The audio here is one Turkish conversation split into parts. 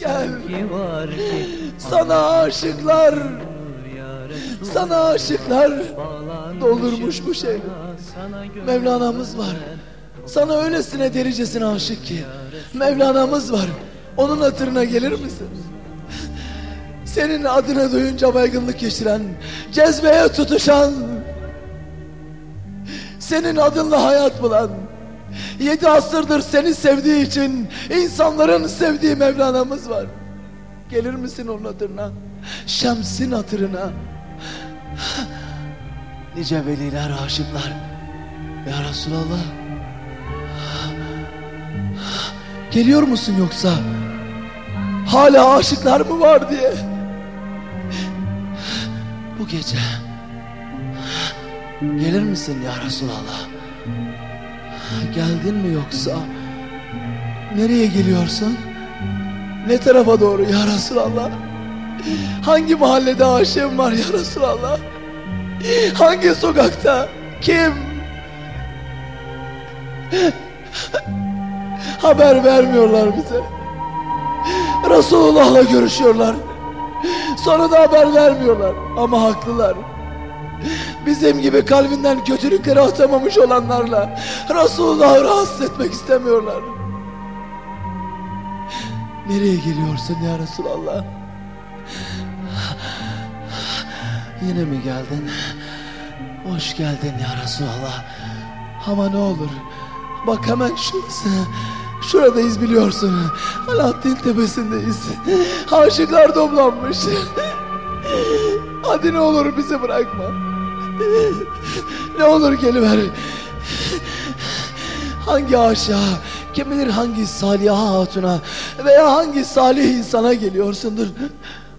Gel. Sana aşıklar, sana aşıklar doldurmuş bu gönül Mevlana'mız var. Sana öylesine derecesine aşık ki. Mevlana'mız var. Onun hatırına gelir misin? Senin adını duyunca baygınlık geçiren, cezbeye tutuşan, senin adınla hayat bulan, yedi asırdır seni sevdiği için insanların sevdiği Mevlana'mız var. Gelir misin onun hatırına? Şems'in hatırına. Nice veliler, aşıklar. Ya Resulallah. Geliyor musun yoksa? Hala aşıklar mı var diye. Bu gece gelir misin ya Resulallah? Geldin mi yoksa? Nereye geliyorsun? Ne tarafa doğru ya Resulallah? Hangi mahallede aşığım var ya Resulallah? Hangi sokakta? Kim? Haber vermiyorlar bize. Resulullah'la görüşüyorlar. Sonra da haber vermiyorlar. Ama haklılar. Bizim gibi kalbinden kötülükleri atamamış olanlarla Resulullah'ı rahatsız etmek istemiyorlar. Nereye geliyorsun ya Resulallah? Yine mi geldin? Hoş geldin ya Resulallah. Ama ne olur bak hemen şurası. Şuradayız biliyorsun. Alaaddin tepesindeyiz. Aşıklar toplanmış. Hadi ne olur bizi bırakma. Ne olur geliver. Hangi aşağı, kim bilir hangi saliha hatuna veya hangi salih insana geliyorsundur.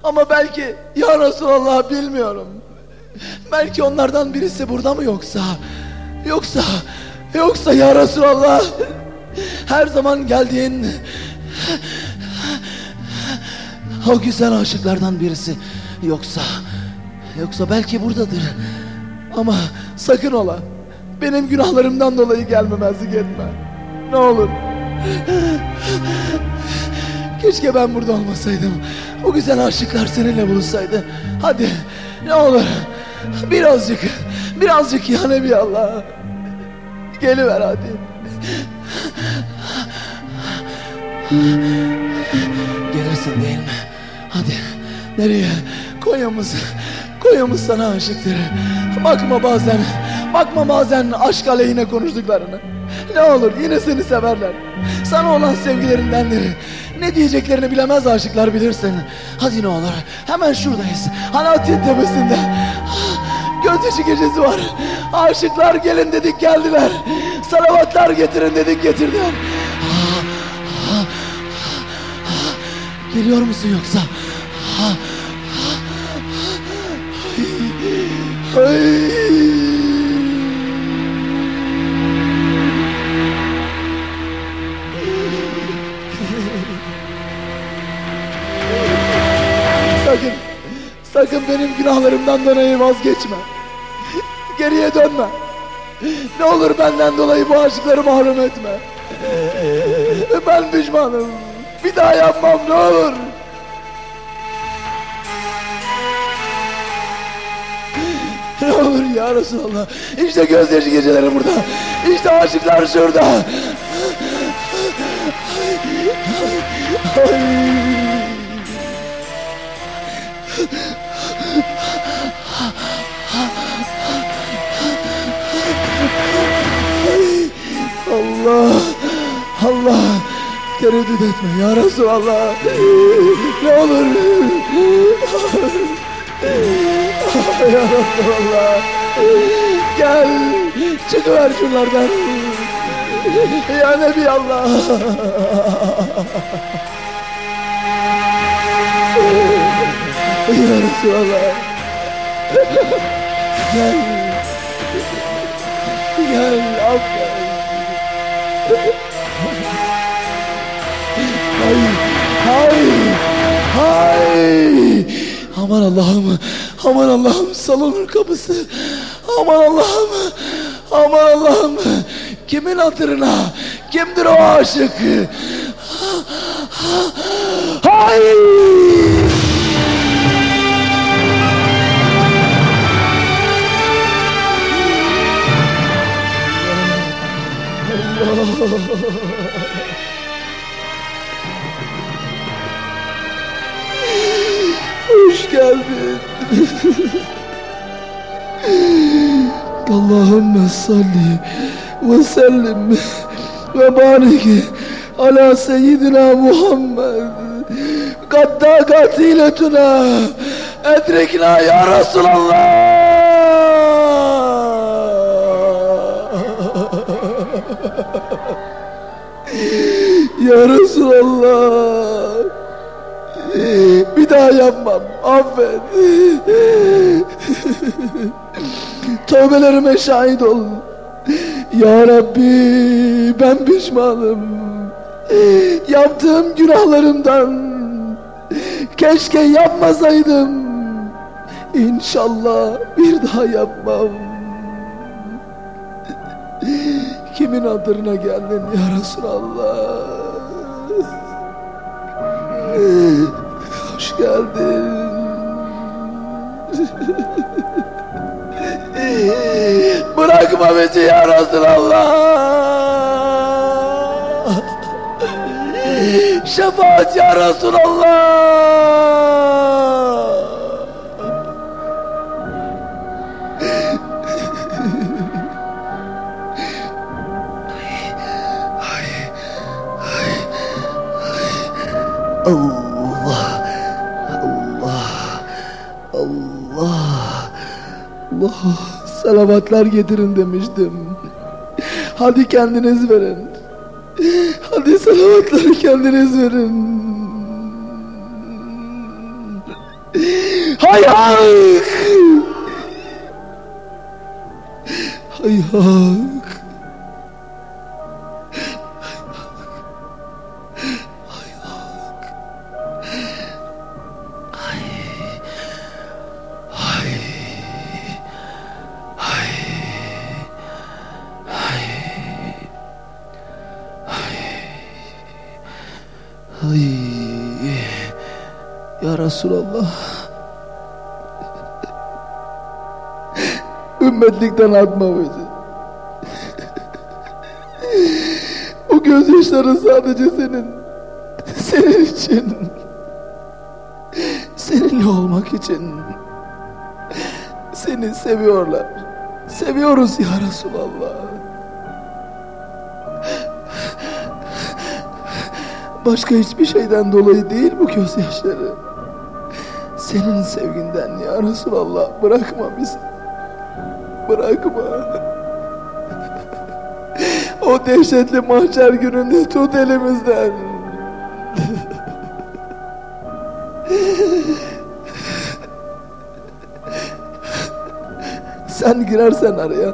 Ama belki ya Resulallah bilmiyorum. Belki onlardan birisi burada mı yoksa? Yoksa, yoksa ya Resulallah. Her zaman geldiğin o güzel aşıklardan birisi. Yoksa, yoksa belki buradadır. Ama sakın ola. Benim günahlarımdan dolayı gelmemezlik etme. Ne olur. Keşke ben burada olmasaydım. O güzel aşıklar seninle buluşsaydı. Hadi ne olur. Birazcık, birazcık ya Nebi Allah. Geliver hadi. Gelirsin değil mi? Hadi. Nereye? Konya'mız. Konya'mız sana aşıktır. Bakma bazen, bakma bazen aşk aleyhine konuştuklarını. Ne olur yine seni severler. Sana olan sevgilerindendir. Ne diyeceklerini bilemez aşıklar bilirsin. Hadi ne olur hemen şuradayız. Hanatin tepesinde. Gözyaşı gecesi var. Aşıklar gelin dedik geldiler. Salavatlar getirin dedik getirdiler. Geliyor musun yoksa? Sakın, sakın benim günahlarımdan dolayı vazgeçme. Geriye dönme. Ne olur benden dolayı bu aşkları mahrum etme. Ben pişmanım. Bir daha yapmam ne olur. Ne olur ya Resulallah. İşte gözyaşı geceleri burada. İşte aşıklar şurada. Ay. Allah Allah tereddüt etme ya Resulallah ne olur ya Resulallah gel çıkıver şunlardan. Ya Nebi Allah. Ya Resulallah. Gel. Gel affet Hay, hay, hay. Aman Allah'ım, aman Allah'ım salonun kapısı. Aman Allah'ım, aman Allah'ım. Kimin hatırına, kimdir o aşık? Hayır! Allah! Hoş geldin. Allahümme salli ve sellim ve barik ala seyyidina Muhammed. Kadda katiletuna edrikna ya Resulallah. ya Resulallah. Bir daha yapmam. Affet. Tövbelerime şahit ol. Ya Rabbi ben pişmanım. Yaptığım günahlarımdan keşke yapmasaydım. İnşallah bir daha yapmam. Kimin hatırına geldin ya Resulallah? Hoş geldin. Bırakma bizi ya Resulallah. Şefaat ya Resulallah. Allah, Allah, salavatlar getirin demiştim. Hadi kendiniz verin. Hadi salavatları kendiniz verin. Hayak! Hayak! Ya Resulallah. Ümmetlikten atma bizi. O gözyaşları sadece senin, senin için, seninle olmak için. Seni seviyorlar. Seviyoruz ya Resulallah. Başka hiçbir şeyden dolayı değil bu gözyaşları. Senin sevginden ya Resulallah bırakma bizi. Bırakma. O dehşetli mahşer gününde tut elimizden. Sen girersen araya.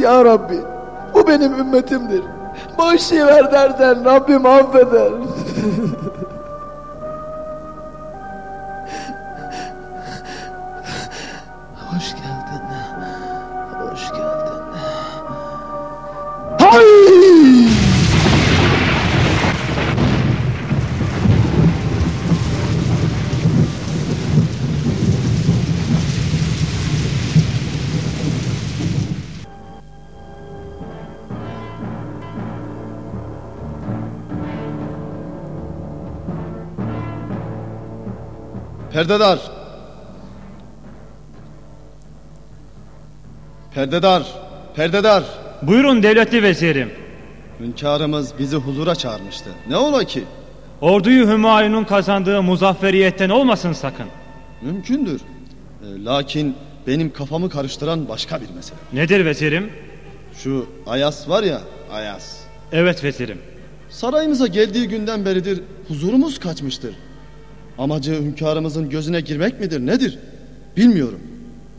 Ya Rabbi bu benim ümmetimdir. Bağışlayıver dersen Rabbim affeder. Perdedar. Perdedar. Perdedar. Buyurun devletli vezirim. Hünkârımız bizi huzura çağırmıştı. Ne ola ki? Orduyu Hümayun'un kazandığı muzafferiyetten olmasın sakın. Mümkündür. E, lakin benim kafamı karıştıran başka bir mesele. Nedir vezirim? Şu Ayas var ya, Ayas. Evet vezirim. Sarayımıza geldiği günden beridir huzurumuz kaçmıştır. Amacı hünkârımızın gözüne girmek midir, nedir? Bilmiyorum.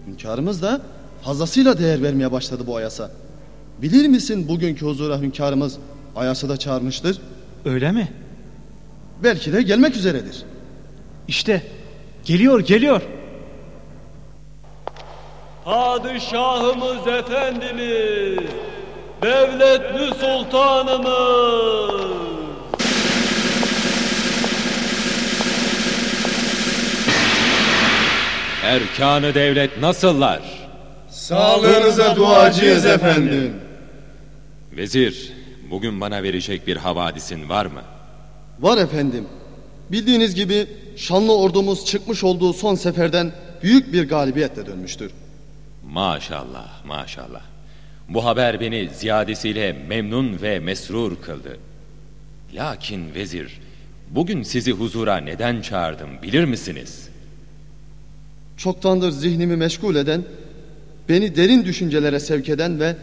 Hünkârımız da fazlasıyla değer vermeye başladı bu Ayas'a. Bilir misin bugünkü huzura hünkârımız Ayas'ı da çağırmıştır? Öyle mi? Belki de gelmek üzeredir. İşte geliyor geliyor. Padişahımız efendimiz, devletli sultanımız. Erkanı devlet nasıllar? Sağlığınıza duacıyız efendim. Vezir, bugün bana verecek bir havadisin var mı? Var efendim. Bildiğiniz gibi şanlı ordumuz çıkmış olduğu son seferden büyük bir galibiyetle dönmüştür. Maşallah, maşallah. Bu haber beni ziyadesiyle memnun ve mesrur kıldı. Lakin vezir, bugün sizi huzura neden çağırdım bilir misiniz? Çoktandır zihnimi meşgul eden, beni derin düşüncelere sevk eden ve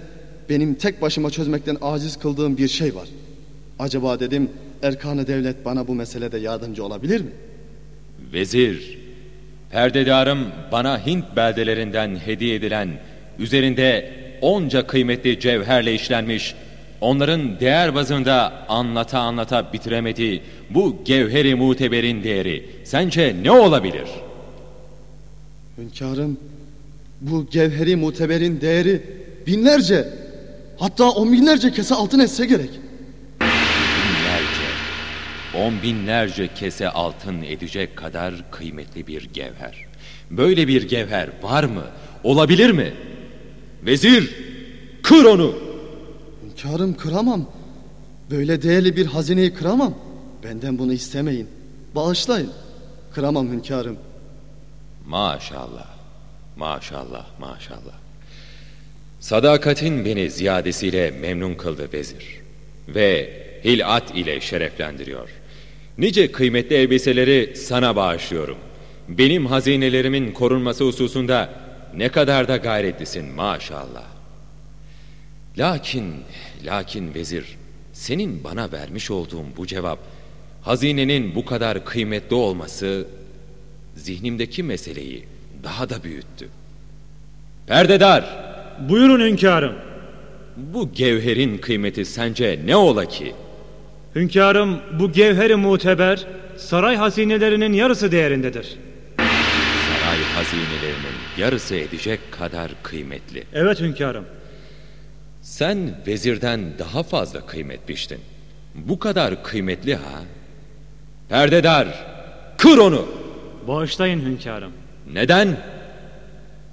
benim tek başıma çözmekten aciz kıldığım bir şey var. Acaba dedim Erkanı Devlet bana bu meselede yardımcı olabilir mi? Vezir, perdedarım bana Hint beldelerinden hediye edilen, üzerinde onca kıymetli cevherle işlenmiş, onların değer bazında anlata anlata bitiremediği bu gevheri muteberin değeri sence ne olabilir? Hünkârım, bu gevheri muteberin değeri binlerce, hatta on binlerce kese altın etse gerek. Binlerce, on binlerce kese altın edecek kadar kıymetli bir gevher. Böyle bir gevher var mı? Olabilir mi? Vezir, kır onu! Hünkârım kıramam. Böyle değerli bir hazineyi kıramam. Benden bunu istemeyin. Bağışlayın. Kıramam hünkârım. Maşallah, maşallah, maşallah. Sadakatin beni ziyadesiyle memnun kıldı vezir. Ve hilat ile şereflendiriyor. Nice kıymetli elbiseleri sana bağışlıyorum. Benim hazinelerimin korunması hususunda ne kadar da gayretlisin maşallah. Lakin, lakin vezir, senin bana vermiş olduğun bu cevap, hazinenin bu kadar kıymetli olması, zihnimdeki meseleyi daha da büyüttü. Perdedar, Buyurun hünkârım. bu gevherin kıymeti sence ne ola ki? Hünkârım bu gevheri muteber saray hazinelerinin yarısı değerindedir. Saray hazinelerinin yarısı edecek kadar kıymetli. Evet hünkârım. Sen vezirden daha fazla kıymet biçtin. Bu kadar kıymetli ha? Perdedar, kır onu! Bağışlayın hünkârım. Neden?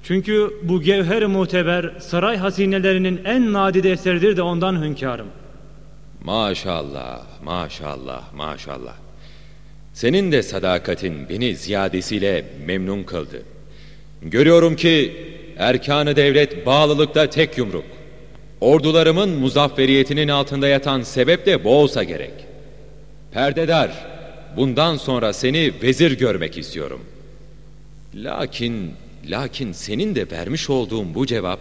Çünkü bu gevher muteber saray hazinelerinin en nadide eseridir de ondan hünkârım. Maşallah, maşallah, maşallah. Senin de sadakatin beni ziyadesiyle memnun kıldı. Görüyorum ki erkanı devlet bağlılıkta tek yumruk. Ordularımın muzafferiyetinin altında yatan sebep de bu olsa gerek. Perdedar, bundan sonra seni vezir görmek istiyorum. Lakin, lakin senin de vermiş olduğun bu cevap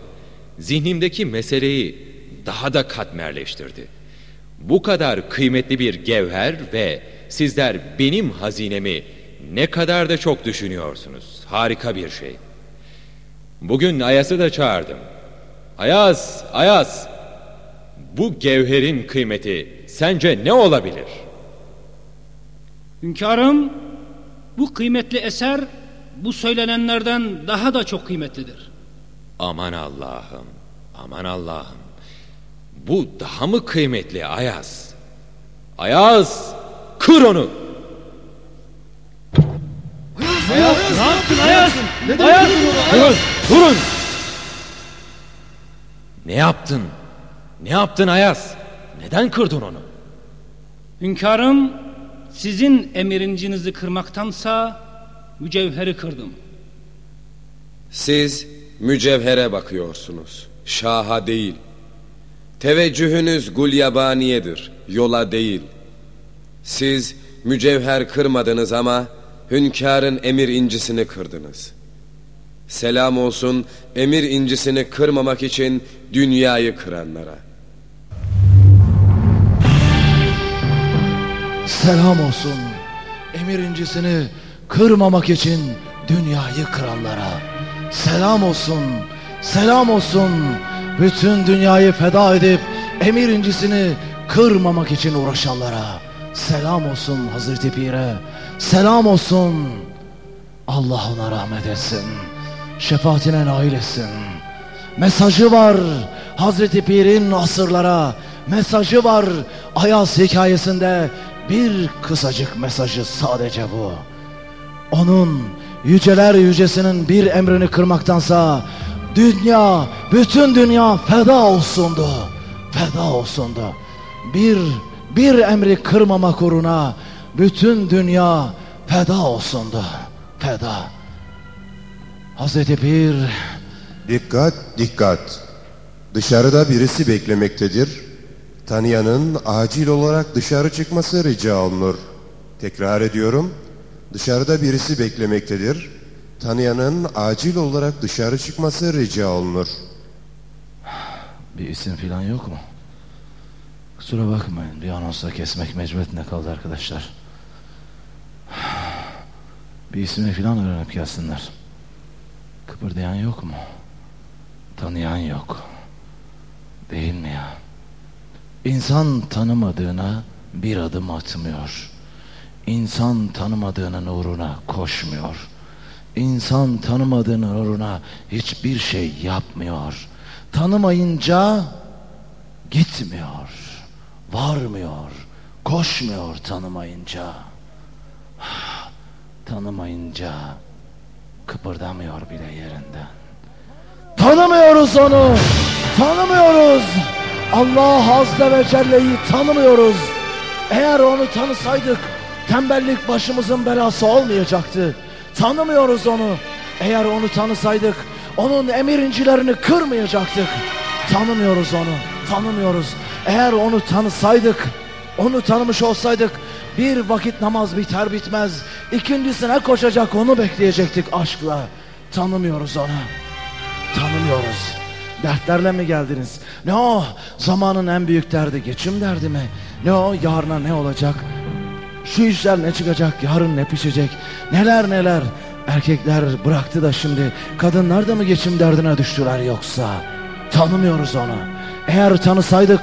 zihnimdeki meseleyi daha da katmerleştirdi. Bu kadar kıymetli bir gevher ve sizler benim hazinemi ne kadar da çok düşünüyorsunuz. Harika bir şey. Bugün Ayaz'ı da çağırdım. Ayaz, Ayaz. Bu gevherin kıymeti sence ne olabilir? Hünkârım, bu kıymetli eser bu söylenenlerden daha da çok kıymetlidir. Aman Allah'ım, aman Allah'ım. Bu daha mı kıymetli Ayaz? Ayaz, kır onu. Ne yaptın Ayaz? Durun, durun. Ne yaptın? Ne yaptın Ayaz? Neden kırdın onu? Hünkârım, sizin emirincinizi kırmaktansa mücevheri kırdım. Siz mücevhere bakıyorsunuz. Şaha değil. Teveccühünüz gulyabaniyedir. Yola değil. Siz mücevher kırmadınız ama hünkârın emir incisini kırdınız. Selam olsun emir incisini kırmamak için dünyayı kıranlara. Selam olsun emir incisini kırmamak için dünyayı kıranlara. Selam olsun, selam olsun bütün dünyayı feda edip emir incisini kırmamak için uğraşanlara. Selam olsun Hazreti Pir'e, selam olsun. Allah ona rahmet etsin, şefaatine nail etsin. Mesajı var Hazreti Pir'in asırlara, mesajı var Ayaz hikayesinde bir kısacık mesajı sadece bu. Onun yüceler yücesinin bir emrini kırmaktansa dünya, bütün dünya feda olsundu. Feda olsundu. bir bir emri kırmamak uğruna bütün dünya feda olsundu. Feda. Hazreti Pir Dikkat, dikkat. Dışarıda birisi beklemektedir. Tanıyanın acil olarak dışarı çıkması rica olunur. Tekrar ediyorum. Dışarıda birisi beklemektedir. Tanıyanın acil olarak dışarı çıkması rica olunur. bir isim falan yok mu? Kusura bakmayın bir anonsla kesmek mecburiyetine kaldı arkadaşlar. Bir ismi falan öğrenip gelsinler. Kıpırdayan yok mu? Tanıyan yok. Değil mi ya? İnsan tanımadığına bir adım atmıyor. İnsan tanımadığının uğruna koşmuyor. İnsan tanımadığının uğruna hiçbir şey yapmıyor. Tanımayınca gitmiyor, varmıyor, koşmuyor tanımayınca. Tanımayınca kıpırdamıyor bile yerinden. Tanımıyoruz onu. Tanımıyoruz. Allah Azze ve Celle'yi tanımıyoruz. Eğer onu tanısaydık tembellik başımızın belası olmayacaktı. Tanımıyoruz onu. Eğer onu tanısaydık onun emir incilerini kırmayacaktık. Tanımıyoruz onu. Tanımıyoruz. Eğer onu tanısaydık, onu tanımış olsaydık bir vakit namaz biter bitmez ikincisine koşacak onu bekleyecektik aşkla. Tanımıyoruz onu. Tanımıyoruz. Dertlerle mi geldiniz? Ne o? Zamanın en büyük derdi geçim derdi mi? Ne o? Yarına ne olacak? Şu işler ne çıkacak? Yarın ne pişecek? Neler neler? Erkekler bıraktı da şimdi kadınlar da mı geçim derdine düştüler yoksa? Tanımıyoruz onu. Eğer tanısaydık,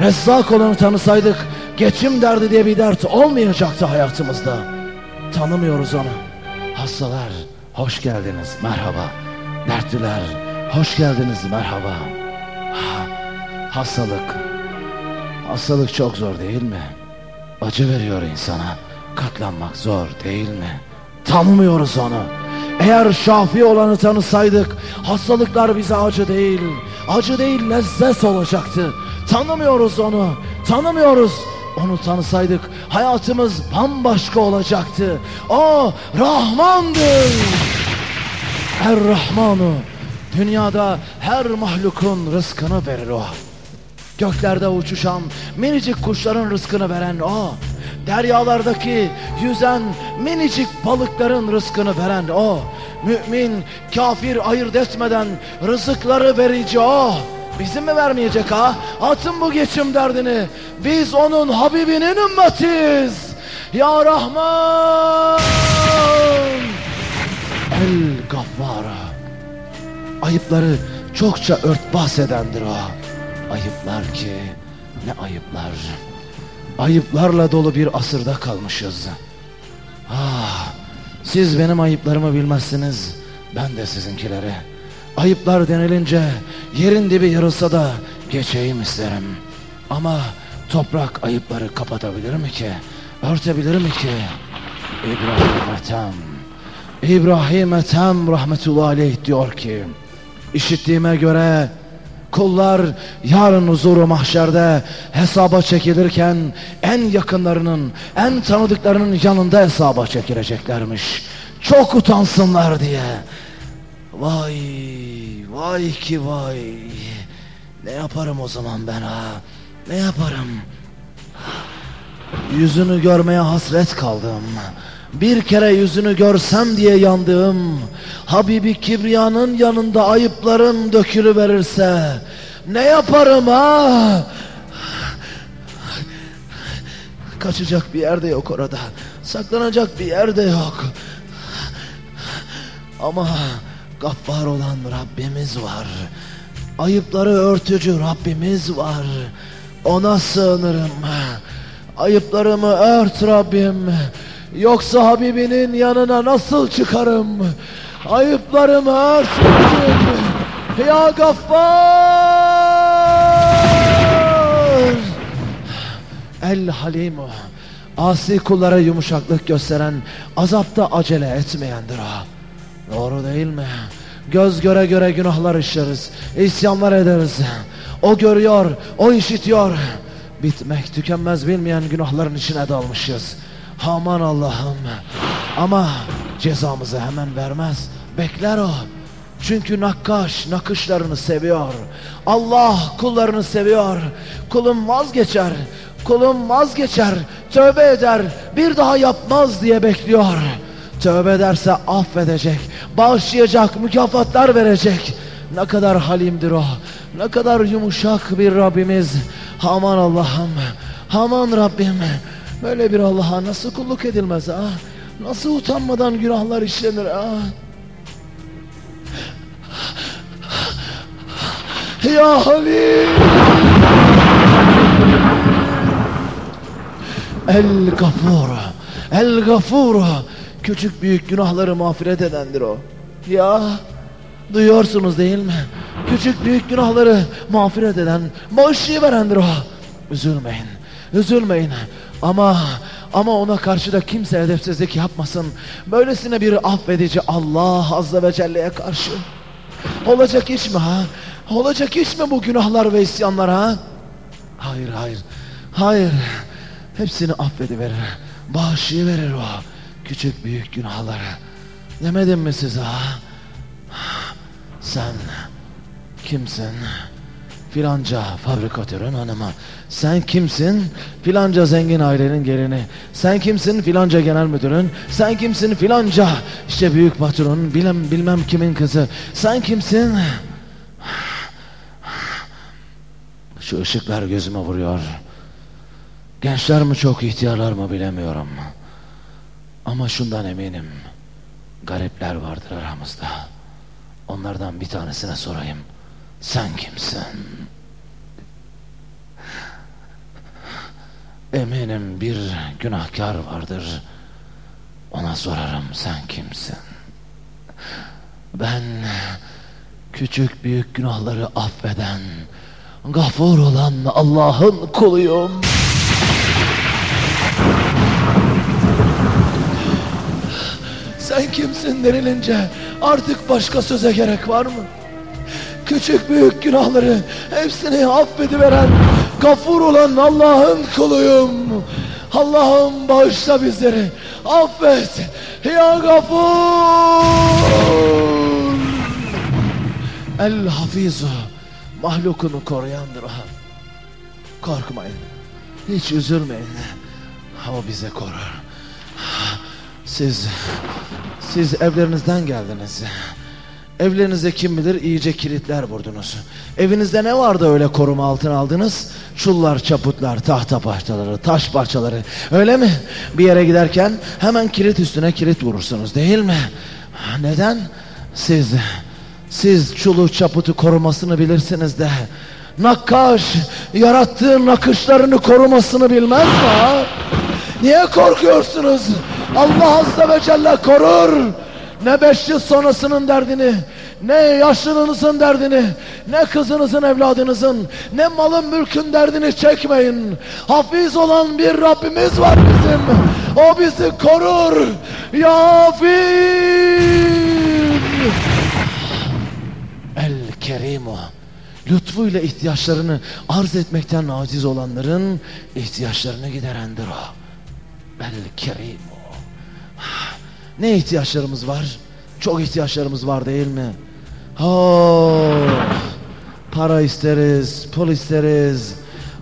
Rezzak olanı tanısaydık geçim derdi diye bir dert olmayacaktı hayatımızda. Tanımıyoruz onu. Hastalar, hoş geldiniz, merhaba. Dertliler, hoş geldiniz, merhaba. Ha, hastalık, hastalık çok zor değil mi? Acı veriyor insana. Katlanmak zor değil mi? Tanımıyoruz onu. Eğer şafi olanı tanısaydık hastalıklar bize acı değil, acı değil lezzet olacaktı. Tanımıyoruz onu, tanımıyoruz. Onu tanısaydık hayatımız bambaşka olacaktı. O Rahmandır. Er-Rahmanu dünyada her mahlukun rızkını verir o. Göklerde uçuşan minicik kuşların rızkını veren o. Deryalardaki yüzen minicik balıkların rızkını veren o. Mümin, kafir ayırt etmeden rızıkları verici o. Bizim mi vermeyecek ha? Atın bu geçim derdini. Biz onun Habibinin ümmetiyiz. Ya Rahman. El Gaffara. Ayıpları çokça örtbas edendir o. Ayıplar ki ne ayıplar. Ayıplarla dolu bir asırda kalmışız. Ah, siz benim ayıplarımı bilmezsiniz. Ben de sizinkileri. Ayıplar denilince yerin dibi yarılsa da geçeyim isterim. Ama toprak ayıpları kapatabilir mi ki? Örtebilir mi ki? İbrahim Ethem. İbrahim Ethem rahmetullahi aleyh diyor ki işittiğime göre kullar yarın huzuru mahşerde hesaba çekilirken en yakınlarının en tanıdıklarının yanında hesaba çekileceklermiş. Çok utansınlar diye. Vay vay ki vay. Ne yaparım o zaman ben ha? Ne yaparım? Yüzünü görmeye hasret kaldım. Bir kere yüzünü görsem diye yandığım Habibi Kibriya'nın yanında ayıplarım dökülü verirse ne yaparım ha? Kaçacak bir yerde yok orada. Saklanacak bir yerde yok. Ama gaffar olan Rabbimiz var. Ayıpları örtücü Rabbimiz var. Ona sığınırım. Ayıplarımı ört Rabbim. Yoksa Habibinin yanına nasıl çıkarım? Ayıplarımı ört Rabbim. Ya Gaffar! El Halimu. Asi kullara yumuşaklık gösteren, azapta acele etmeyendir o. Doğru değil mi? Göz göre göre günahlar işleriz, isyanlar ederiz. O görüyor, o işitiyor. Bitmek tükenmez bilmeyen günahların içine dalmışız. Aman Allah'ım. Ama cezamızı hemen vermez. Bekler o. Çünkü nakkaş nakışlarını seviyor. Allah kullarını seviyor. Kulum vazgeçer. Kulum vazgeçer. Tövbe eder. Bir daha yapmaz diye bekliyor. Tövbe ederse affedecek. Bağışlayacak. Mükafatlar verecek. Ne kadar halimdir o. Ne kadar yumuşak bir Rabbimiz. Aman Allah'ım. Aman Rabbim. Böyle bir Allah'a nasıl kulluk edilmez ha? Nasıl utanmadan günahlar işlenir ha? Ya Halim! El Gafur, El Gafur. Küçük büyük günahları mağfiret edendir o. Ya duyuyorsunuz değil mi? Küçük büyük günahları mağfiret eden, bağışlayıverendir o. Üzülmeyin, üzülmeyin. Ama ama ona karşı da kimse edepsizlik yapmasın. Böylesine bir affedici Allah Azze ve Celle'ye karşı. Olacak iş mi ha? Olacak iş mi bu günahlar ve isyanlar ha? Hayır hayır. Hayır. Hepsini affediverir. Bağışlayıverir o. Küçük büyük günahları. Demedim mi size ha? Sen kimsin? Filanca fabrikatörün hanımı. Sen kimsin? Filanca zengin ailenin gelini. Sen kimsin? Filanca genel müdürün. Sen kimsin? Filanca işte büyük patronun bilmem, bilmem kimin kızı. Sen kimsin? Şu ışıklar gözüme vuruyor. Gençler mi çok ihtiyarlar mı bilemiyorum. Ama şundan eminim. Garipler vardır aramızda. Onlardan bir tanesine sorayım. Sen kimsin? Eminim bir günahkar vardır. Ona sorarım sen kimsin? Ben küçük büyük günahları affeden, gafur olan Allah'ın kuluyum. Sen kimsin denilince artık başka söze gerek var mı? Küçük büyük günahları hepsini affediveren gafur olan Allah'ın kuluyum. Allah'ım bağışla bizleri. Affet. Ya gafur. El hafizu. Mahlukunu koruyandır o. Korkmayın. Hiç üzülmeyin. O bize korur. Siz, siz evlerinizden geldiniz. Evlerinize kim bilir iyice kilitler vurdunuz. Evinizde ne vardı öyle koruma altına aldınız? Çullar, çaputlar, tahta parçaları, taş parçaları. Öyle mi? Bir yere giderken hemen kilit üstüne kilit vurursunuz değil mi? Neden? Siz, siz çulu çaputu korumasını bilirsiniz de. Nakkaş yarattığı nakışlarını korumasını bilmez mi? Niye korkuyorsunuz? Allah Azze ve Celle korur. Ne beş yıl sonrasının derdini, ne yaşlılığınızın derdini, ne kızınızın evladınızın, ne malın mülkün derdini çekmeyin. Hafiz olan bir Rabbimiz var bizim. O bizi korur. Ya Hafiz. El Kerimu. Lütfuyla ihtiyaçlarını arz etmekten aciz olanların ihtiyaçlarını giderendir o. El Kerimu. Ne ihtiyaçlarımız var? Çok ihtiyaçlarımız var değil mi? Oh, para isteriz, pul isteriz.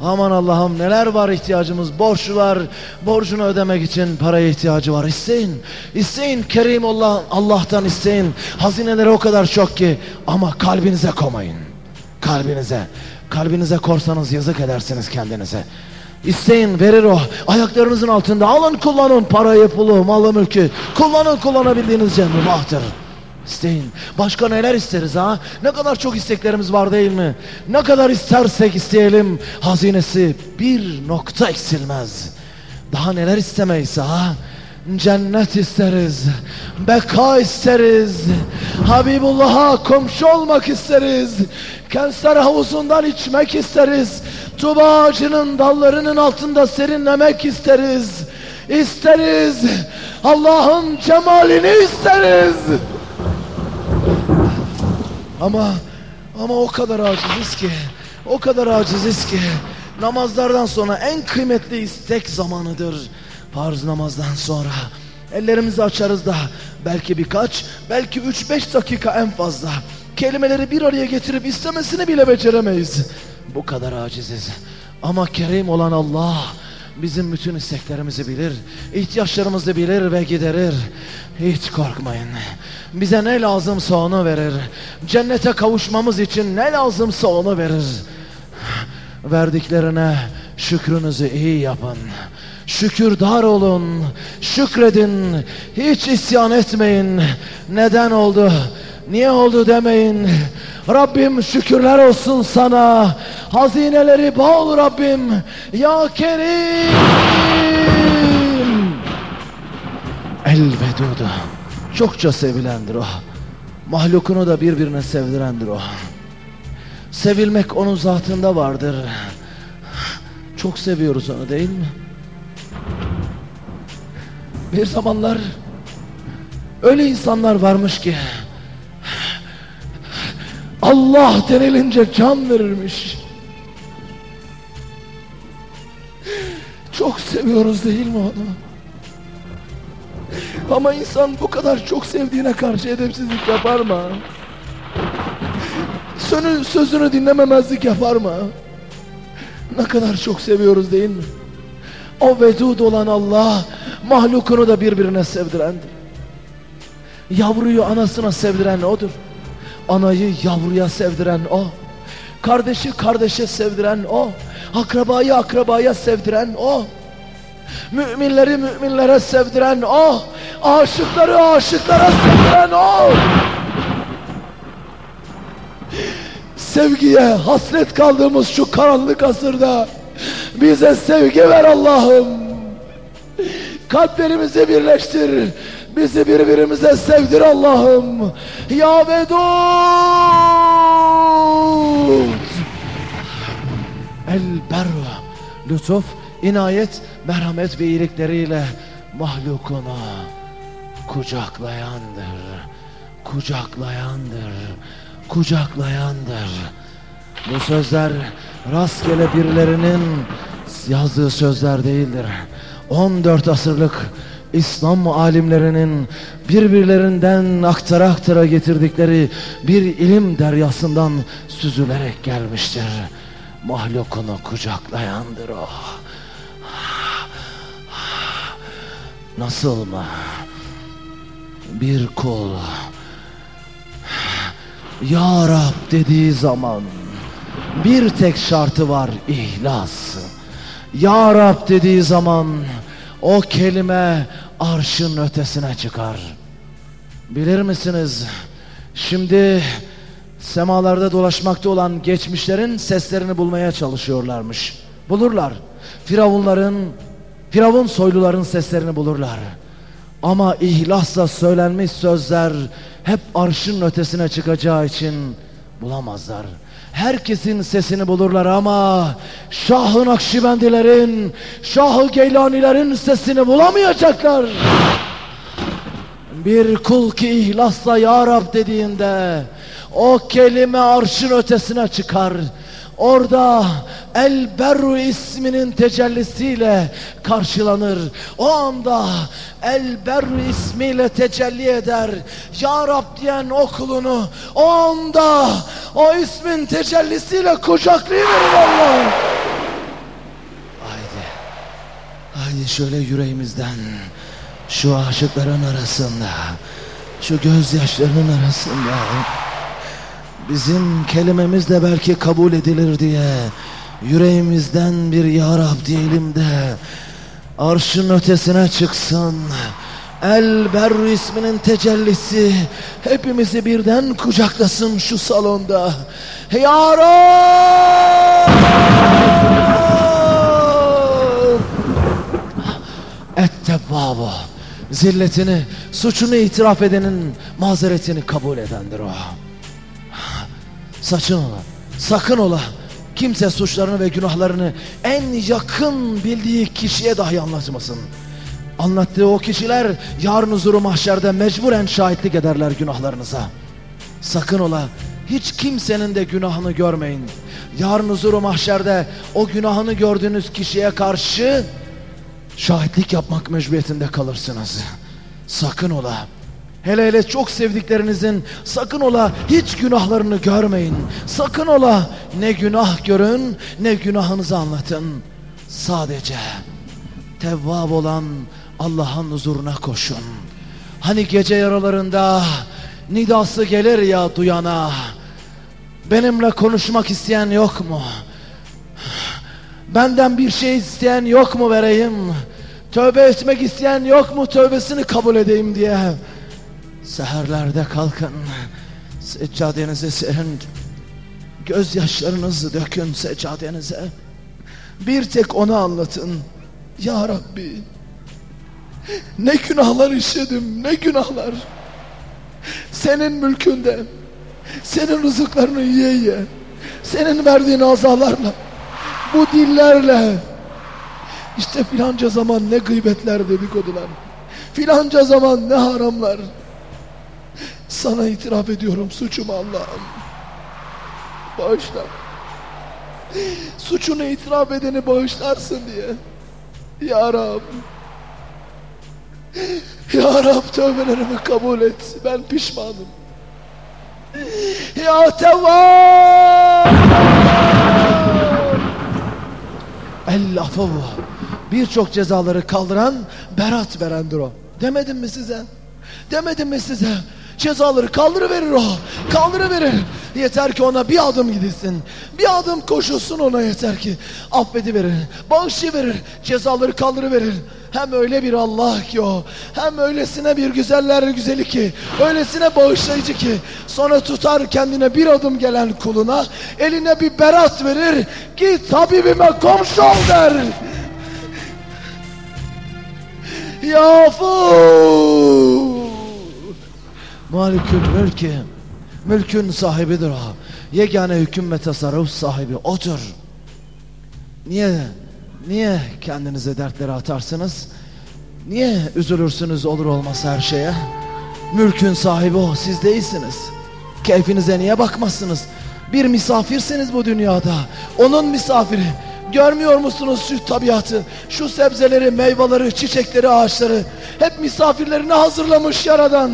Aman Allah'ım neler var ihtiyacımız. Borçlular borcunu ödemek için paraya ihtiyacı var. İsteyin. İsteyin Kerim Allah, Allah'tan isteyin. Hazineleri o kadar çok ki ama kalbinize komayın. Kalbinize. Kalbinize korsanız yazık edersiniz kendinize. İsteyin verir o. Ayaklarınızın altında alın kullanın parayı pulu malı mülkü. Kullanın kullanabildiğinizce mübahtır. İsteyin. Başka neler isteriz ha? Ne kadar çok isteklerimiz var değil mi? Ne kadar istersek isteyelim hazinesi bir nokta eksilmez. Daha neler istemeyiz ha? Cennet isteriz, beka isteriz, Habibullah'a komşu olmak isteriz, Kevser havuzundan içmek isteriz, Tuba ağacının dallarının altında serinlemek isteriz, isteriz, Allah'ın cemalini isteriz. Ama ama o kadar aciziz ki, o kadar aciziz ki Namazlardan sonra en kıymetli istek zamanıdır. Farz namazdan sonra ellerimizi açarız da belki birkaç, belki üç beş dakika en fazla. Kelimeleri bir araya getirip istemesini bile beceremeyiz. Bu kadar aciziz. Ama kerim olan Allah bizim bütün isteklerimizi bilir, ihtiyaçlarımızı bilir ve giderir. Hiç korkmayın. Bize ne lazımsa onu verir. Cennete kavuşmamız için ne lazımsa onu verir. Verdiklerine şükrünüzü iyi yapın. Şükürdar olun. Şükredin. Hiç isyan etmeyin. Neden oldu? Niye oldu demeyin. Rabbim şükürler olsun sana. Hazineleri bol Rabbim. Ya Kerim. El vedudu. Çokça sevilendir o. Mahlukunu da birbirine sevdirendir o. Sevilmek onun zatında vardır. Çok seviyoruz onu değil mi? Bir zamanlar öyle insanlar varmış ki Allah denilince can verirmiş. Çok seviyoruz değil mi onu? Ama insan bu kadar çok sevdiğine karşı edepsizlik yapar mı? Sönü, sözünü dinlememezlik yapar mı? Ne kadar çok seviyoruz değil mi? O vedud olan Allah mahlukunu da birbirine sevdirendir. Yavruyu anasına sevdiren odur. Anayı yavruya sevdiren o. Kardeşi kardeşe sevdiren o. Akrabayı akrabaya sevdiren o. Müminleri müminlere sevdiren o. Aşıkları aşıklara sevdiren o. Sevgiye hasret kaldığımız şu karanlık asırda bize sevgi ver Allah'ım. Kalplerimizi birleştir. Bizi birbirimize sevdir Allah'ım. Ya Vedud. El berru. Lütuf, inayet, merhamet ve iyilikleriyle mahlukunu kucaklayandır. Kucaklayandır. Kucaklayandır. Bu sözler rastgele birilerinin yazdığı sözler değildir. 14 asırlık İslam alimlerinin birbirlerinden aktara aktara getirdikleri bir ilim deryasından süzülerek gelmiştir. Mahlukunu kucaklayandır o. Nasıl mı? Bir kul Ya Rab dediği zaman bir tek şartı var ihlas. Ya Rab dediği zaman o kelime arşın ötesine çıkar. Bilir misiniz? Şimdi semalarda dolaşmakta olan geçmişlerin seslerini bulmaya çalışıyorlarmış. Bulurlar. Firavunların, Firavun soyluların seslerini bulurlar. Ama ihlasla söylenmiş sözler hep arşın ötesine çıkacağı için bulamazlar. Herkesin sesini bulurlar ama Şah-ı Nakşibendilerin, Şah-ı Geylanilerin sesini bulamayacaklar. Bir kul ki ihlasla Ya Rab dediğinde o kelime arşın ötesine çıkar. Orada El Berru isminin tecellisiyle karşılanır. O anda El Berru ismiyle tecelli eder. Ya Rab diyen o kulunu o anda o ismin tecellisiyle kucaklayıverir Allah. Haydi. Haydi şöyle yüreğimizden şu aşıkların arasında şu gözyaşlarının arasında bizim kelimemiz de belki kabul edilir diye yüreğimizden bir Ya Rab diyelim de arşın ötesine çıksın. El Berru isminin tecellisi hepimizi birden kucaklasın şu salonda. Ya Rab! Ettebbabu zilletini, suçunu itiraf edenin mazeretini kabul edendir o. Saçın ola, sakın ola. Kimse suçlarını ve günahlarını en yakın bildiği kişiye dahi anlatmasın. Anlattığı o kişiler yarın huzuru mahşerde mecburen şahitlik ederler günahlarınıza. Sakın ola hiç kimsenin de günahını görmeyin. Yarın huzuru mahşerde o günahını gördüğünüz kişiye karşı şahitlik yapmak mecburiyetinde kalırsınız. Sakın ola. Hele hele çok sevdiklerinizin sakın ola hiç günahlarını görmeyin. Sakın ola ne günah görün ne günahınızı anlatın. Sadece tevvab olan Allah'ın huzuruna koşun. Hani gece yaralarında nidası gelir ya duyana. Benimle konuşmak isteyen yok mu? Benden bir şey isteyen yok mu vereyim? Tövbe etmek isteyen yok mu tövbesini kabul edeyim diye. Seherlerde kalkın. Seccadenize serin. Gözyaşlarınızı dökün seccadenize. Bir tek onu anlatın. Ya Rabbi. Ne günahlar işledim, ne günahlar. Senin mülkünde, senin rızıklarını yiye yiye, senin verdiğin azalarla, bu dillerle, işte filanca zaman ne gıybetler dedikodular, filanca zaman ne haramlar. Sana itiraf ediyorum suçumu Allah'ım. Bağışla. Suçunu itiraf edeni bağışlarsın diye. Ya Rab. Ya Rab tövbelerimi kabul et. Ben pişmanım. Ya Tevvab. El afuv. Birçok cezaları kaldıran berat verendir o. Demedim mi size? Demedim mi size? Cezaları kaldırıverir o. Kaldırıverir. Yeter ki ona bir adım gidilsin. Bir adım koşulsun ona yeter ki. Affediverir. Bağışlayıverir. Cezaları kaldırıverir. Hem öyle bir Allah ki o. Hem öylesine bir güzeller güzeli ki. Öylesine bağışlayıcı ki. Sonra tutar kendine bir adım gelen kuluna. Eline bir berat verir. Git Habibime komşu ol der. Yafu. Malikül mülki. Mülkün sahibidir o. Yegane hüküm ve tasarruf sahibi odur. Niye? Niye kendinize dertleri atarsınız? Niye üzülürsünüz olur olmaz her şeye? Mülkün sahibi o, siz değilsiniz. Keyfinize niye bakmazsınız? Bir misafirsiniz bu dünyada. Onun misafiri. Görmüyor musunuz şu tabiatı? Şu sebzeleri, meyveleri, çiçekleri, ağaçları. Hep misafirlerini hazırlamış yaradan.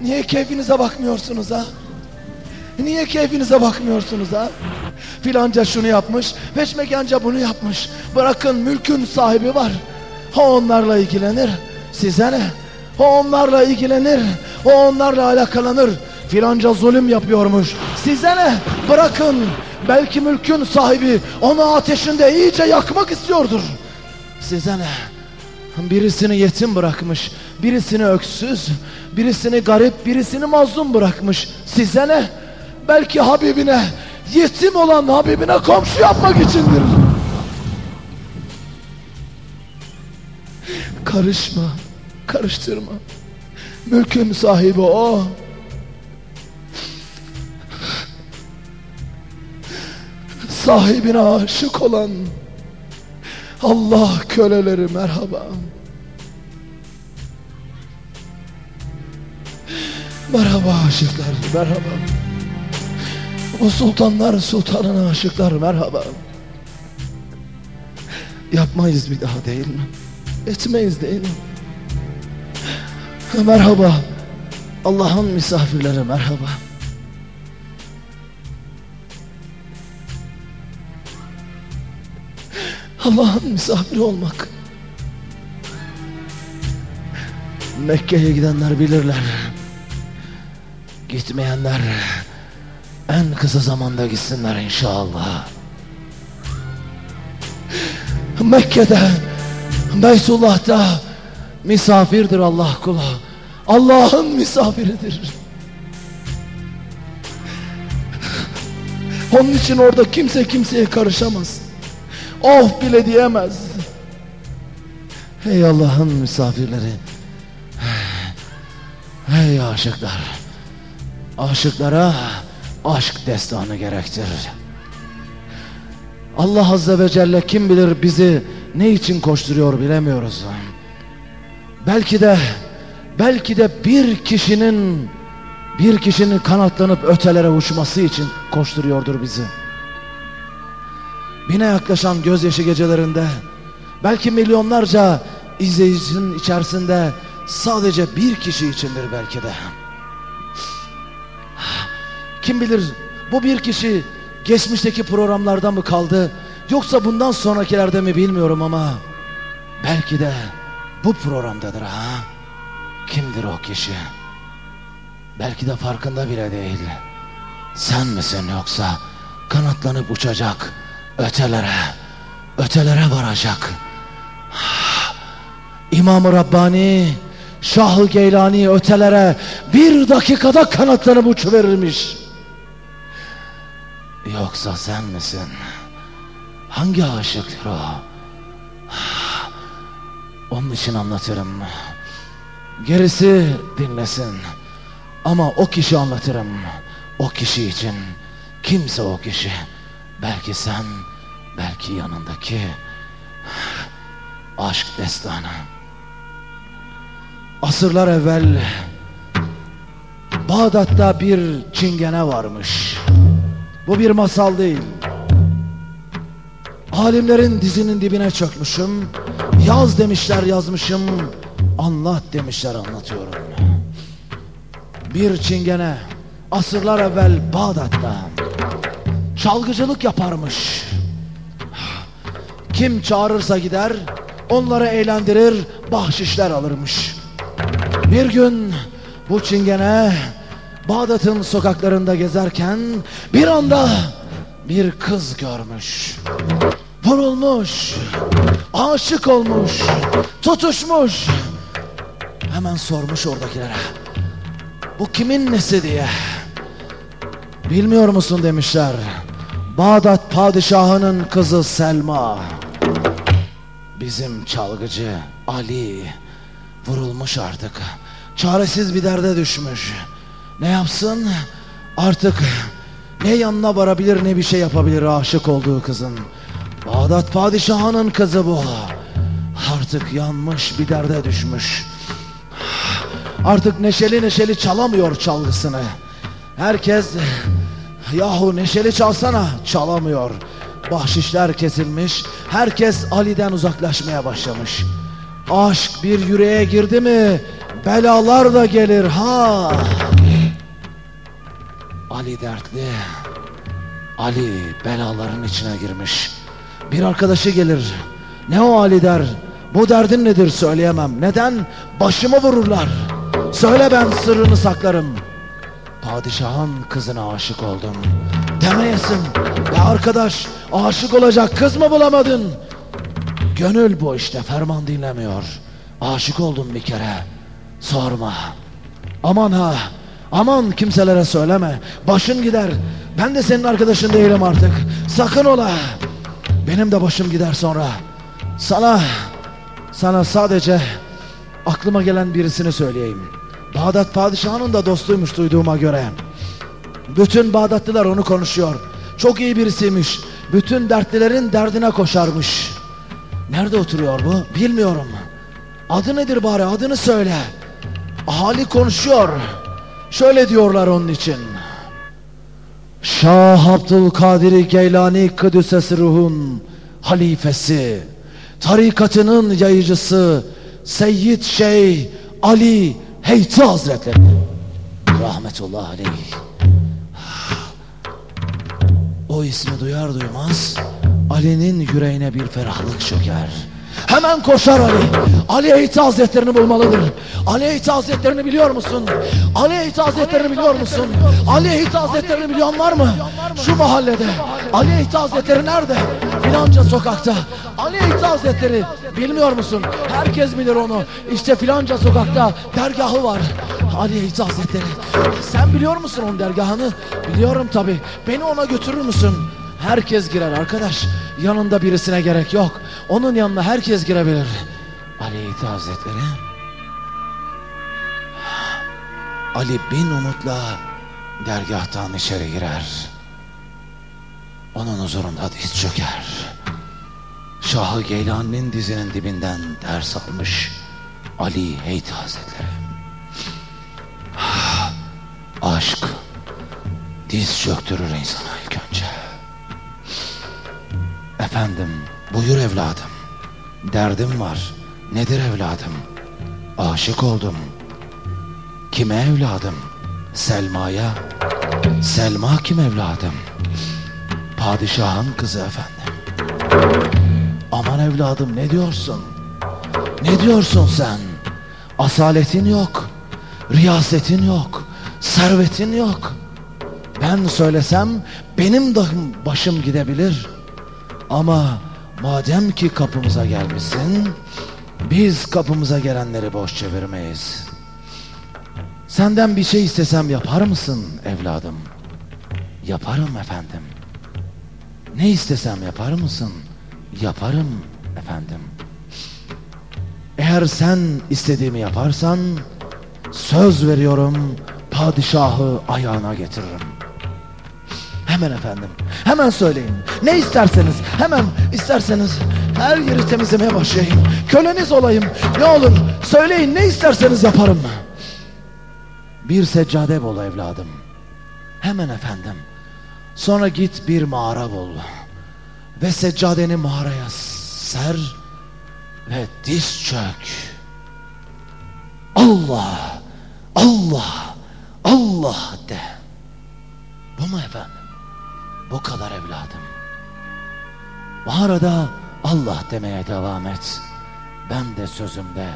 Niye keyfinize bakmıyorsunuz ha? Niye keyfinize bakmıyorsunuz ha? Filanca şunu yapmış, peşmekanca bunu yapmış. Bırakın mülkün sahibi var. O onlarla ilgilenir. Size ne? O onlarla ilgilenir. O onlarla alakalanır. Filanca zulüm yapıyormuş. Size ne? Bırakın. Belki mülkün sahibi onu ateşinde iyice yakmak istiyordur. Size ne? Birisini yetim bırakmış, birisini öksüz, birisini garip, birisini mazlum bırakmış. Size ne? Belki Habibine, yetim olan Habibine komşu yapmak içindir. Karışma, karıştırma. Mülkün sahibi o. Sahibine aşık olan Allah köleleri merhaba. Merhaba aşıklar, merhaba. O sultanlar sultanına aşıklar, merhaba. Yapmayız bir daha değil mi? Etmeyiz değil mi? Merhaba. Allah'ın misafirleri merhaba. Allah'ın misafiri olmak. Mekke'ye gidenler bilirler. Gitmeyenler en kısa zamanda gitsinler inşallah. Mekke'de, Beytullah'ta misafirdir Allah kulu. Allah'ın misafiridir. Onun için orada kimse kimseye karışamaz. Of bile diyemez. Ey Allah'ın misafirleri. Ey aşıklar. Aşıklara aşk destanı gerektir. Allah Azze ve Celle kim bilir bizi ne için koşturuyor bilemiyoruz. Belki de belki de bir kişinin bir kişinin kanatlanıp ötelere uçması için koşturuyordur bizi. Bine yaklaşan gözyaşı gecelerinde belki milyonlarca izleyicinin içerisinde sadece bir kişi içindir belki de. Kim bilir bu bir kişi geçmişteki programlarda mı kaldı yoksa bundan sonrakilerde mi bilmiyorum ama belki de bu programdadır ha. Kimdir o kişi? Belki de farkında bile değil. Sen misin yoksa kanatlanıp uçacak ötelere, ötelere varacak. İmam-ı Rabbani, Şah-ı Geylani ötelere bir dakikada kanatlanıp uçuverirmiş. Yoksa sen misin? Hangi aşıktır o? Onun için anlatırım. Gerisi dinlesin. Ama o kişi anlatırım. O kişi için. Kimse o kişi. Belki sen, belki yanındaki. Aşk destanı. Asırlar evvel Bağdat'ta bir çingene varmış. Bu bir masal değil. Alimlerin dizinin dibine çökmüşüm. Yaz demişler yazmışım. Anlat demişler anlatıyorum. Bir çingene asırlar evvel Bağdat'ta çalgıcılık yaparmış. Kim çağırırsa gider, onları eğlendirir, bahşişler alırmış. Bir gün bu çingene Bağdat'ın sokaklarında gezerken bir anda bir kız görmüş. Vurulmuş, aşık olmuş, tutuşmuş. Hemen sormuş oradakilere. Bu kimin nesi diye. Bilmiyor musun demişler. Bağdat padişahının kızı Selma. Bizim çalgıcı Ali vurulmuş artık. Çaresiz bir derde düşmüş. Ne yapsın? Artık ne yanına varabilir ne bir şey yapabilir aşık olduğu kızın. Bağdat padişahının kızı bu. Artık yanmış bir derde düşmüş. Artık neşeli neşeli çalamıyor çalgısını. Herkes yahu neşeli çalsana çalamıyor. Bahşişler kesilmiş. Herkes Ali'den uzaklaşmaya başlamış. Aşk bir yüreğe girdi mi belalar da gelir ha. Ali dertli. Ali belaların içine girmiş. Bir arkadaşı gelir. Ne o Ali der. Bu derdin nedir söyleyemem. Neden? Başımı vururlar. Söyle ben sırrını saklarım. Padişahın kızına aşık oldum. Demeyesin. Ya arkadaş aşık olacak kız mı bulamadın? Gönül bu işte ferman dinlemiyor. Aşık oldum bir kere. Sorma. Aman ha. Aman kimselere söyleme. Başın gider. Ben de senin arkadaşın değilim artık. Sakın ola. Benim de başım gider sonra. Sana, sana sadece aklıma gelen birisini söyleyeyim. Bağdat padişahının da dostuymuş duyduğuma göre. Bütün Bağdatlılar onu konuşuyor. Çok iyi birisiymiş. Bütün dertlilerin derdine koşarmış. Nerede oturuyor bu? Bilmiyorum. Adı nedir bari? Adını söyle. Ahali konuşuyor. Şöyle diyorlar onun için. Şah Abdülkadir Geylani Kıdüs'es ruhun halifesi, tarikatının yayıcısı Seyyid Şeyh Ali Heyti Hazretleri. Rahmetullah aleyh. O ismi duyar duymaz Ali'nin yüreğine bir ferahlık çöker. Hemen koşar Ali. Ali Eğiti Hazretlerini bulmalıdır. Ali Eğiti Hazretlerini biliyor musun? Ali Eğiti Hazretlerini biliyor musun? Ali Eğiti Hazretlerini biliyor var mı? Şu mahallede. Ali Eğiti Hazretleri nerede? Filanca sokakta. Ali Eğiti Hazretleri bilmiyor musun? Herkes bilir onu. İşte filanca sokakta dergahı var. Ali Eğiti Hazretleri. Sen biliyor musun onun dergahını? Biliyorum tabi. Beni ona götürür müsün? Herkes girer arkadaş. Yanında birisine gerek yok. Onun yanına herkes girebilir. Ali Eğiti Hazretleri. Ali bin umutla dergahtan içeri girer. Onun huzurunda diz çöker. Şahı Geylani'nin dizinin dibinden ders almış Ali Heyti Hazretleri. diz çöktürür insana ilk önce. Efendim buyur evladım. Derdim var. Nedir evladım? Aşık oldum. Kime evladım? Selma'ya. Selma kim evladım? Padişahın kızı efendim. Aman evladım ne diyorsun? Ne diyorsun sen? Asaletin yok. Riyasetin yok. Servetin yok. Ben söylesem benim de başım gidebilir. Ama madem ki kapımıza gelmişsin, biz kapımıza gelenleri boş çevirmeyiz. Senden bir şey istesem yapar mısın evladım? Yaparım efendim. Ne istesem yapar mısın? Yaparım efendim. Eğer sen istediğimi yaparsan söz veriyorum padişahı ayağına getiririm. Hemen efendim. Hemen söyleyin. Ne isterseniz hemen isterseniz her yeri temizlemeye başlayayım. Köleniz olayım. Ne olur söyleyin ne isterseniz yaparım. Bir seccade bul evladım. Hemen efendim. Sonra git bir mağara bul. Ve seccadeni mağaraya ser ve diz çök. Allah, Allah, Allah de. Bu mu efendim? Bu kadar evladım. Mağarada Allah demeye devam et. Ben de sözümde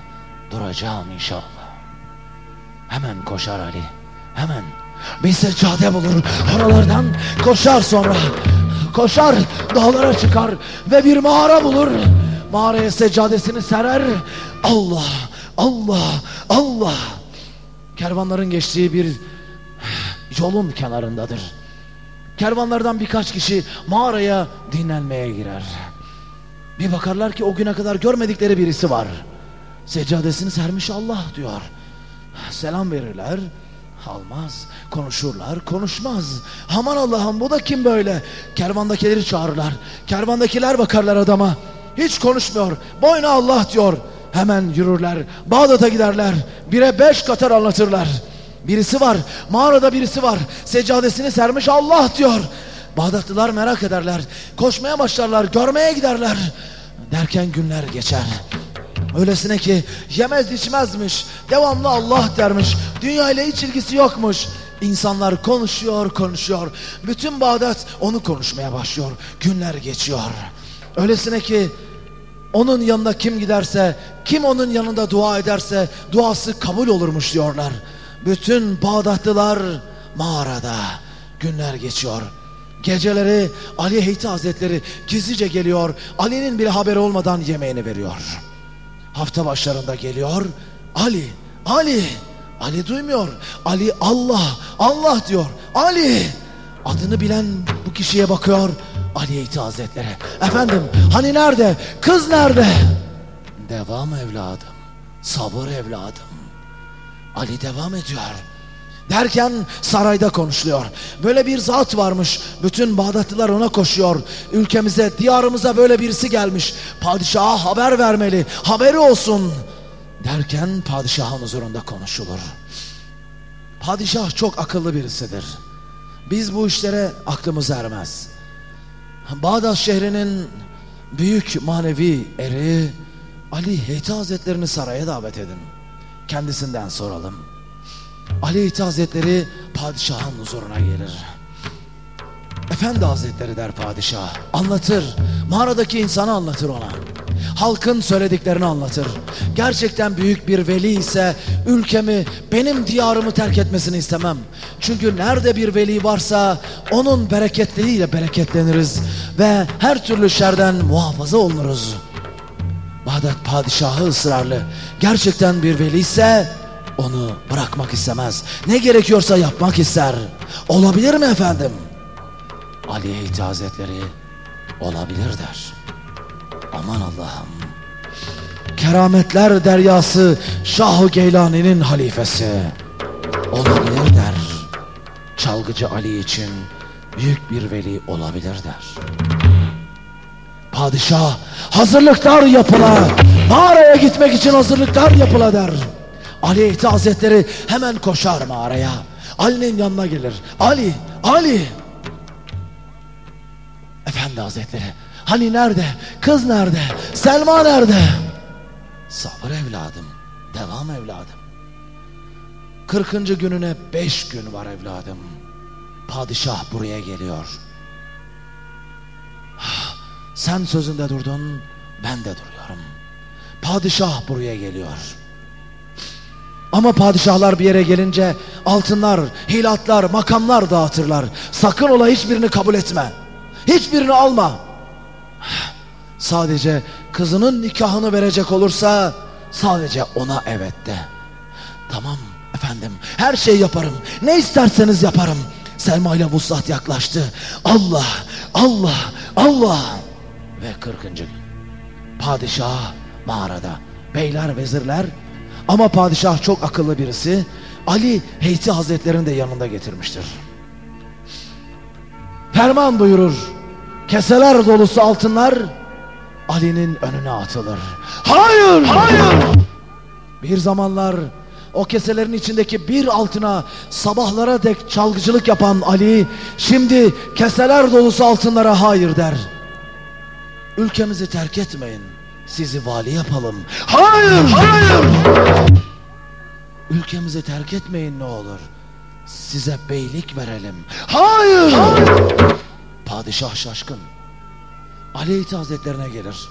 duracağım inşallah. Hemen koşar Ali. Hemen. Bir seccade bulur. Oralardan koşar sonra. Koşar dağlara çıkar ve bir mağara bulur. Mağaraya seccadesini serer. Allah, Allah, Allah. Kervanların geçtiği bir yolun kenarındadır. Kervanlardan birkaç kişi mağaraya dinlenmeye girer. Bir bakarlar ki o güne kadar görmedikleri birisi var. Seccadesini sermiş Allah diyor. Selam verirler. Almaz. Konuşurlar. Konuşmaz. Aman Allah'ım bu da kim böyle? Kervandakileri çağırırlar. Kervandakiler bakarlar adama. Hiç konuşmuyor. Boyna Allah diyor. Hemen yürürler. Bağdat'a giderler. Bire beş katar anlatırlar. Birisi var. Mağarada birisi var. Seccadesini sermiş Allah diyor. Bağdatlılar merak ederler. Koşmaya başlarlar. Görmeye giderler. Derken günler geçer. Öylesine ki yemez içmezmiş. Devamlı Allah dermiş. Dünya ile hiç ilgisi yokmuş. İnsanlar konuşuyor konuşuyor. Bütün Bağdat onu konuşmaya başlıyor. Günler geçiyor. Öylesine ki onun yanına kim giderse, kim onun yanında dua ederse duası kabul olurmuş diyorlar. Bütün Bağdatlılar mağarada. Günler geçiyor. Geceleri Ali Heyti Hazretleri gizlice geliyor. Ali'nin bir haberi olmadan yemeğini veriyor. Hafta başlarında geliyor. Ali, Ali, Ali duymuyor. Ali Allah, Allah diyor. Ali, adını bilen bu kişiye bakıyor. Ali Heyti Hazretleri. Efendim, hani nerede? Kız nerede? Devam evladım. Sabır evladım. Ali devam ediyor. Derken sarayda konuşuluyor. Böyle bir zat varmış. Bütün Bağdatlılar ona koşuyor. Ülkemize, diyarımıza böyle birisi gelmiş. Padişaha haber vermeli. Haberi olsun. Derken padişahın huzurunda konuşulur. Padişah çok akıllı birisidir. Biz bu işlere aklımız ermez. Bağdat şehrinin büyük manevi eri Ali Heyti Hazretlerini saraya davet edin. Kendisinden soralım. Ali Heyti Hazretleri padişahın huzuruna gelir. Efendi Hazretleri der padişah. Anlatır. Mağaradaki insanı anlatır ona. Halkın söylediklerini anlatır. Gerçekten büyük bir veli ise ülkemi, benim diyarımı terk etmesini istemem. Çünkü nerede bir veli varsa onun bereketleriyle bereketleniriz ve her türlü şerden muhafaza olunuruz. Bağdat padişahı ısrarlı. Gerçekten bir veli ise onu bırakmak istemez. Ne gerekiyorsa yapmak ister. Olabilir mi efendim? Ali Heyti Hazretleri olabilir der. Aman Allah'ım. Kerametler deryası Şah-ı Geylani'nin halifesi. Olabilir der. Çalgıcı Ali için büyük bir veli olabilir der. Padişah hazırlıklar yapıla. Mağaraya gitmek için hazırlıklar yapıla der. Ali Heyti Hazretleri hemen koşar mağaraya. Ali'nin yanına gelir. Ali, Ali. Efendi Hazretleri, hani nerede? Kız nerede? Selma nerede? Sabır evladım, devam evladım. Kırkıncı gününe beş gün var evladım. Padişah buraya geliyor. Sen sözünde durdun, ben de duruyorum. Padişah buraya geliyor. Ama padişahlar bir yere gelince altınlar, hilatlar, makamlar dağıtırlar. Sakın ola hiçbirini kabul etme. Hiçbirini alma. Sadece kızının nikahını verecek olursa sadece ona evet de. Tamam efendim her şeyi yaparım. Ne isterseniz yaparım. Selma ile Vuslat yaklaştı. Allah, Allah, Allah. Ve 40. gün. Padişah mağarada. Beyler, vezirler ama padişah çok akıllı birisi. Ali Heyti Hazretlerini de yanında getirmiştir. Ferman buyurur. Keseler dolusu altınlar Ali'nin önüne atılır. Hayır, hayır. Bir zamanlar o keselerin içindeki bir altına sabahlara dek çalgıcılık yapan Ali şimdi keseler dolusu altınlara hayır der. Ülkemizi terk etmeyin. Sizi vali yapalım. Hayır, hayır. Ülkemizi terk etmeyin ne olur. Size beylik verelim. Hayır. Padişah şaşkın. Aleyhit Hazretlerine gelir.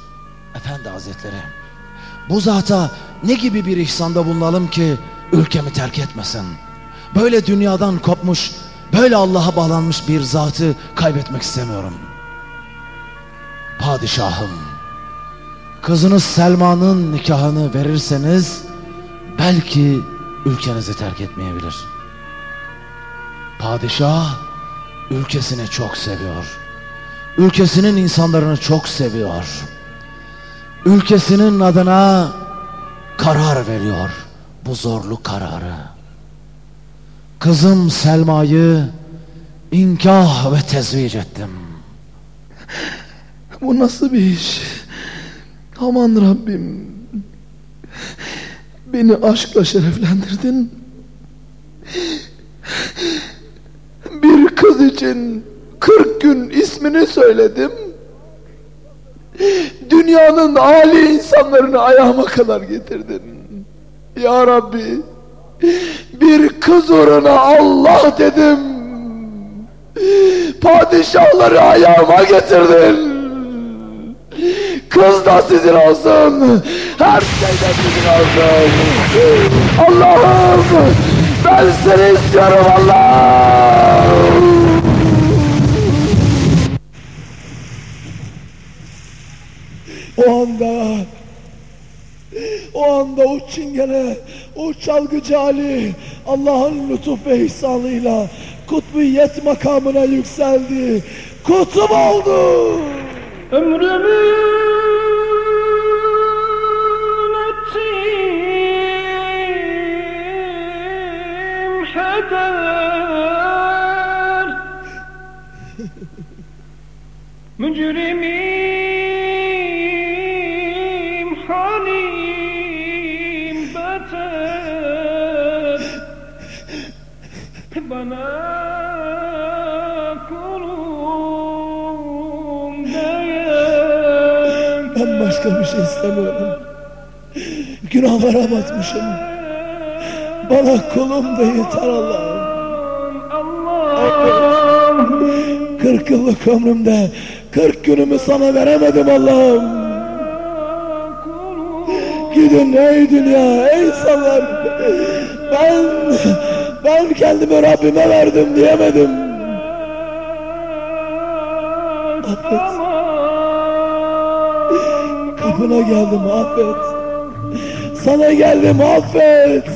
Efendi Hazretleri. Bu zata ne gibi bir ihsanda bulunalım ki ülkemi terk etmesin. Böyle dünyadan kopmuş, böyle Allah'a bağlanmış bir zatı kaybetmek istemiyorum. Padişahım, kızınız Selma'nın nikahını verirseniz belki ülkenizi terk etmeyebilir. Padişah ülkesini çok seviyor. Ülkesinin insanlarını çok seviyor. Ülkesinin adına karar veriyor bu zorlu kararı. Kızım Selma'yı inkah ve tezvic ettim. Bu nasıl bir iş? Aman Rabbim. Beni aşkla şereflendirdin. Bir kız için 40 gün ismini söyledim. Dünyanın âli insanlarını ayağıma kadar getirdin. Ya Rabbi bir kız uğruna Allah dedim. Padişahları ayağıma getirdin. Kız da sizin olsun. Her şey de sizin olsun. Allah'ım ben seni istiyorum Allah. O anda o anda o çingene, o çalgıcı Ali Allah'ın lütuf ve ihsanıyla kutbiyet makamına yükseldi. Kutup oldu. Ömrümün heder Mücrimim halim beter. Bana başka bir şey istemiyorum. Günahlara batmışım. Bana kulum da yeter Allah'ım. Kırk yıllık ömrümde kırk günümü sana veremedim Allah'ım. Gidin ey dünya, ey insanlar. Ben, ben kendimi Rabbime verdim diyemedim. Affet. Kapına geldim affet. Sana geldim affet.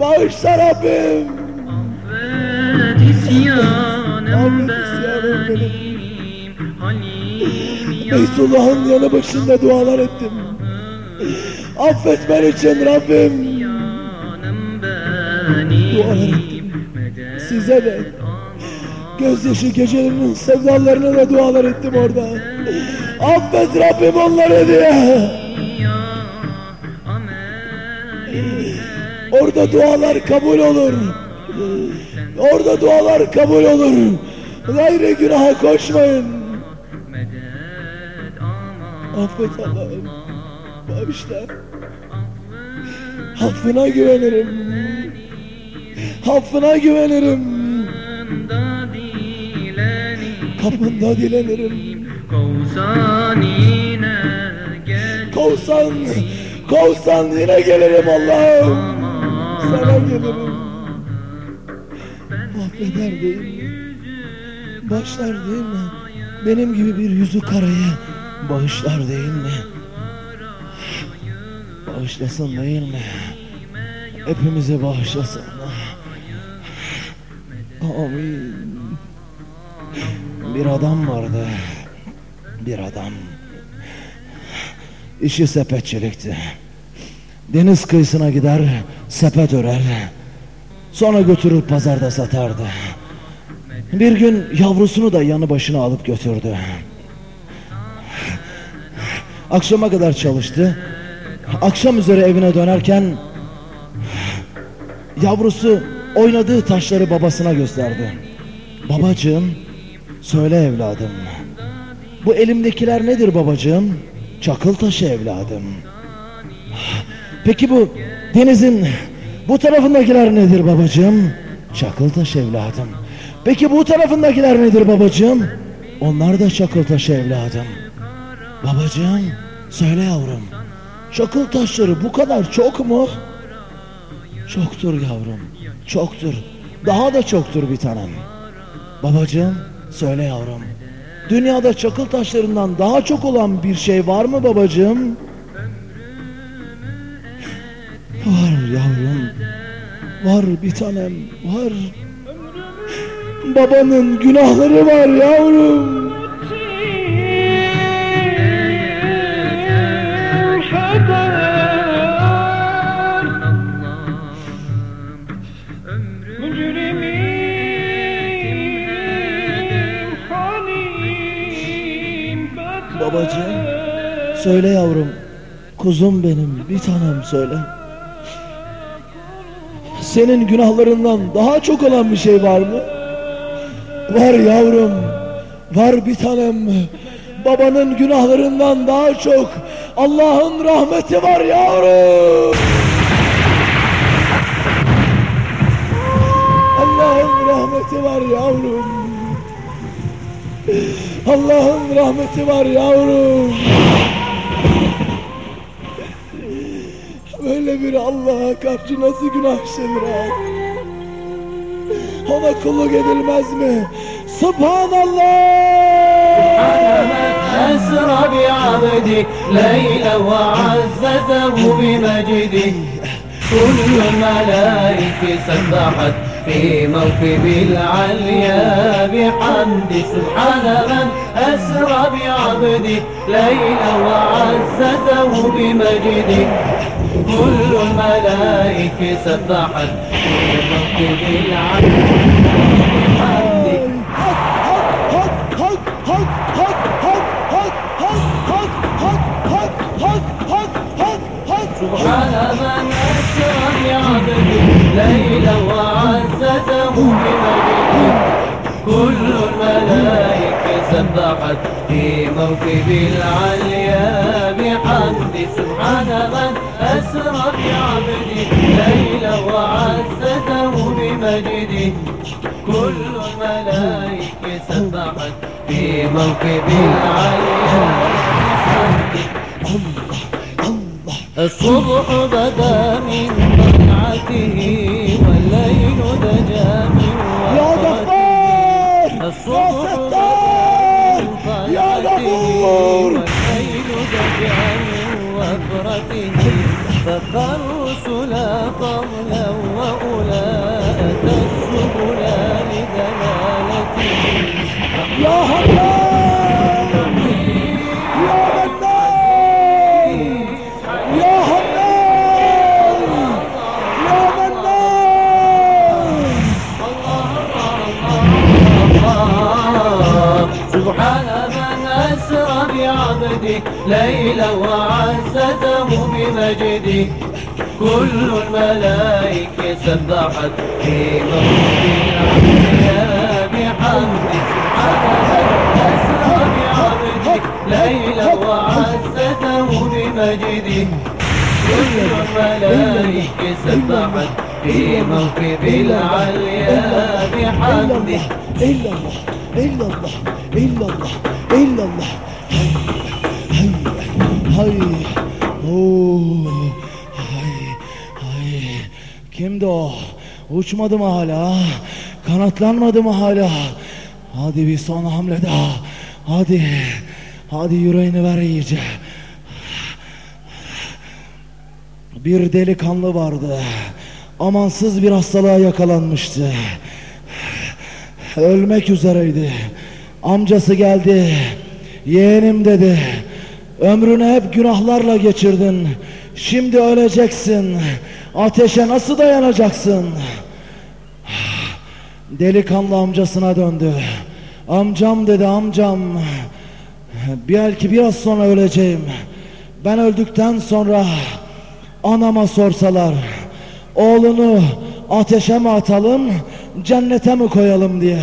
Bağışla Rabbim. İsyanım benim. Halim Beytullah'ın yanı başında dualar ettim. Affet ben için Rabbim. Dualar ettim. Size de. Gözyaşı gecelerinin sevdalarına da dualar ettim orada. Affet Rabbim onları diye. Orada dualar kabul olur. Orada dualar kabul olur. Gayrı günaha koşmayın. Affet Allah'ım. Bağışla. Affına güvenirim. Affına güvenirim. Kapında dilenirim. Kovsan yine gel Kovsan, kovsan yine gelirim Allah'ım. Sana gelirim. Affeder değil mi? Başlar değil mi? Benim gibi bir yüzü karayı bağışlar değil mi? Bağışlasın değil mi? Hepimize bağışlasın. Amin. Bir adam vardı. Bir adam. İşi sepetçilikti. Deniz kıyısına gider, sepet örer. Sonra götürüp pazarda satardı. Bir gün yavrusunu da yanı başına alıp götürdü. Akşama kadar çalıştı. Akşam üzere evine dönerken yavrusu oynadığı taşları babasına gösterdi. Babacığım, söyle evladım. Bu elimdekiler nedir babacığım? Çakıl taşı evladım. Peki bu denizin bu tarafındakiler nedir babacığım? Çakıl taşı evladım. Peki bu tarafındakiler nedir babacığım? Onlar da çakıl taşı evladım. Babacığım söyle yavrum. Çakıl taşları bu kadar çok mu? Çoktur yavrum. Çoktur. Daha da çoktur bir tanem. Babacığım söyle yavrum. Dünyada çakıl taşlarından daha çok olan bir şey var mı babacığım? Var yavrum. Var bir tanem. Var. Babanın günahları var yavrum. Söyle yavrum. Kuzum benim. Bir tanem söyle. Senin günahlarından daha çok olan bir şey var mı? Var yavrum. Var bir tanem. Babanın günahlarından daha çok Allah'ın rahmeti var yavrum. Allah'ın rahmeti var yavrum. Allah'ın rahmeti var yavrum. Böyle bir Allah'a karşı nasıl günah işlenir ha? Ona kulluk edilmez mi? Subhanallah! أسرى بعبدك ليلا وعززه بمجده كل الملائكة سبحت في موكب العليا بحمد سبحان من أسرى بعبده ليلا وعززه بمجده كل الملائكة سبحت في موكب العليا سبحان من أسرى بعبده ليلا وعززه بمجده كل الملائكة سبحت في موكب العليا. عبدي سبحان من أسرى بعبدي ليلا وعزته بمجدي. كل الملائكة سبحت في موكب العلي الصبح بدا من طلعته والليل دجا من وقته. الصبح بدا من طلعته به فالرسل فضلا وأولئك السبل لدلالته يا الله بعبده ليلا وعزته بمجده كل الملائكة سبحت في موضع العليا بحمده أسرى بعبده ليلا وعزته بمجده كل الملائكة سبحت في موكب العليا بحمده إلا الله إلا الله إلا الله إلا الله. Hay Oo. Hay Hay Kimdi o? Uçmadı mı hala? Kanatlanmadı mı hala? Hadi bir son hamle daha. Hadi. Hadi yüreğini ver iyice. Bir delikanlı vardı. Amansız bir hastalığa yakalanmıştı. Ölmek üzereydi. Amcası geldi. Yeğenim dedi. Ömrünü hep günahlarla geçirdin. Şimdi öleceksin. Ateşe nasıl dayanacaksın? Delikanlı amcasına döndü. Amcam dedi amcam. Belki biraz sonra öleceğim. Ben öldükten sonra anama sorsalar oğlunu ateşe mi atalım cennete mi koyalım diye.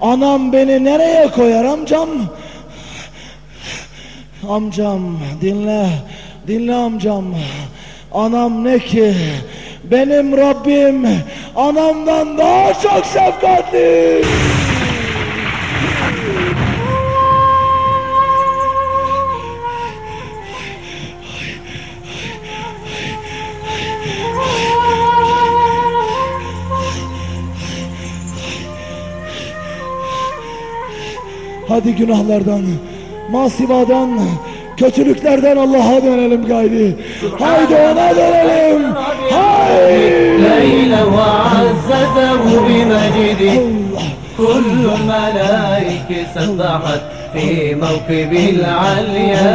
Anam beni nereye koyar amcam? Amcam dinle, dinle amcam. Anam ne ki? Benim Rabbim anamdan daha çok şefkatli. Hadi günahlardan, masivadan, kötülüklerden Allah'a dönelim gayri. Haydi ona dönelim. Haydi. ليلا وعزته بمجده كل الملائكة سبحت في موكب العليا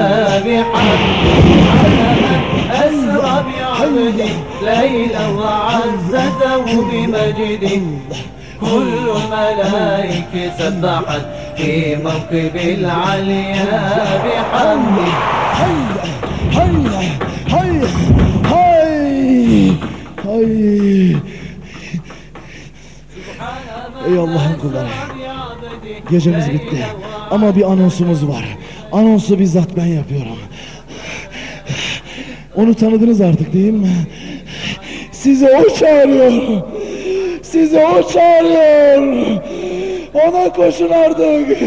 بحمده أسرى بعبده ليلا وعزته بمجده كل الملائكة سبحت في موكب العليا بحمده Hay, hay, hay, hay, hay. Ey Allah'ın kulları. Gecemiz bitti. Ama bir anonsumuz var. Anonsu bizzat ben yapıyorum. Onu tanıdınız artık değil mi? Sizi o çağırıyor. Sizi o çağırıyor. Ona koşun artık.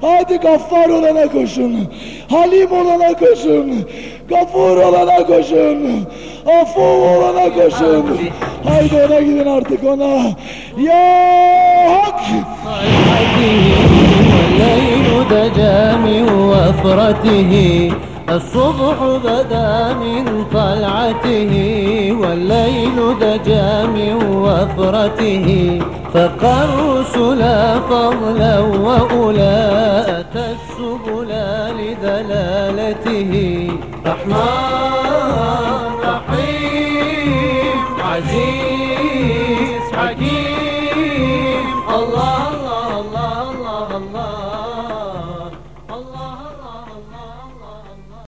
Hadi gaffar olana koşun. Halim olana koşun. Gafur olana koşun. Afu olana koşun. Haydi ona gidin artık ona. Ya Hak! والليل دجى من وفرته الصبح بدا من طلعته والليل دجى من وفرته فقى الرسل فضلا وأولى أتى السبل لدلالته رحمن